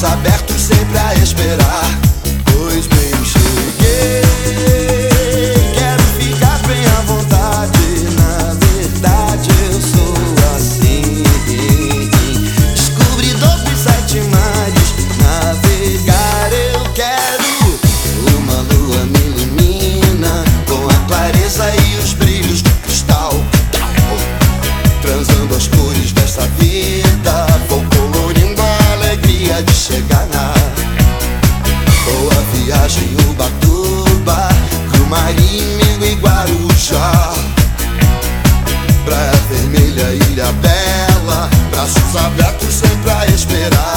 braços abertos sempre a esperar. Pois bem, cheguei. Quero ficar bem à vontade. Na verdade, eu sou assim. Descobridor dos sete mares. Navegar eu quero. Uma lua me ilumina com a clareza e os brilhos do cristal. Transando as cores. ilha bela, braços abertos sempre a esperar.